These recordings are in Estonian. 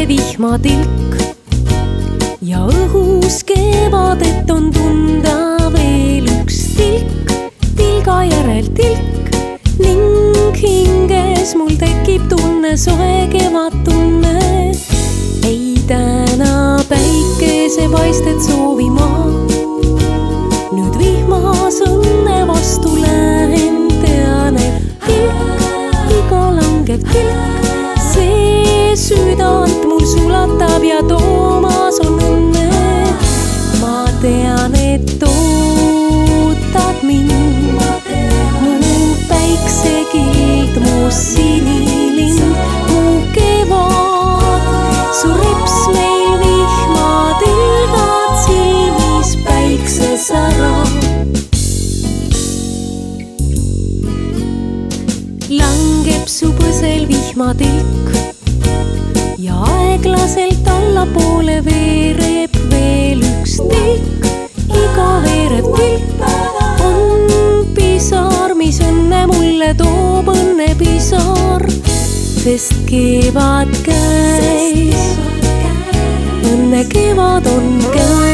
pähe vihmatilk ja õhus kevadet on tunda veel üks tilk, tilga järel tilk ning hinges mul tekib tunne, soe kevadtunne. ei täna päikesepaistet soovima. nüüd vihmas õnne vastu lähen, tean, et tilk, iga langev tilk, see südant mul sulatab ja toomas on õnne. ma tean, et ootad mind mu päiksekild, mu sinilind, mu kevad, su rips meil vihmatilgad silmis päiksesära. langeb su põsel vihmatilk aeglaselt allapoole veereb veel üks tilk. iga veerev tilk on pisar, mis õnne mulle toob, õnnepisar, sest kevad käis, õnne kevad on käis.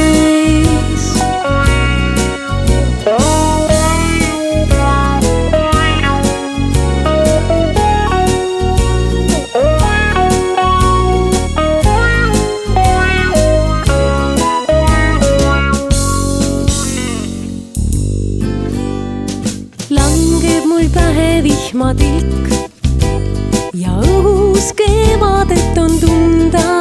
Vihmatilk ja õhus kevadet on tunda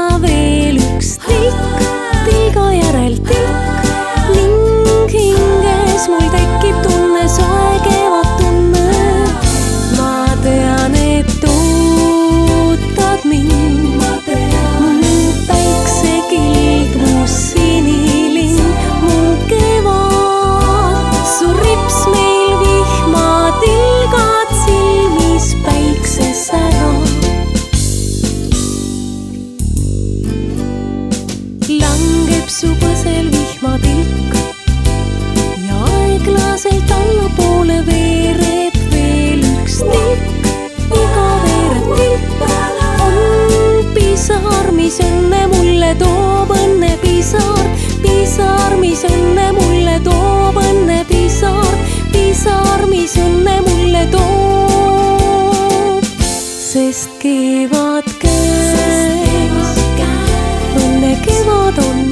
põsel vihmatilk ja aeglaselt allapoole veereb veel üks tilk. iga veerev tilk on pisar, mis õnne mulle toob, õnnepisar, pisar, mis õnne mulle toob, õnnepisar, pisar, mis õnne mulle toob. sest kevad käes, õnne kevad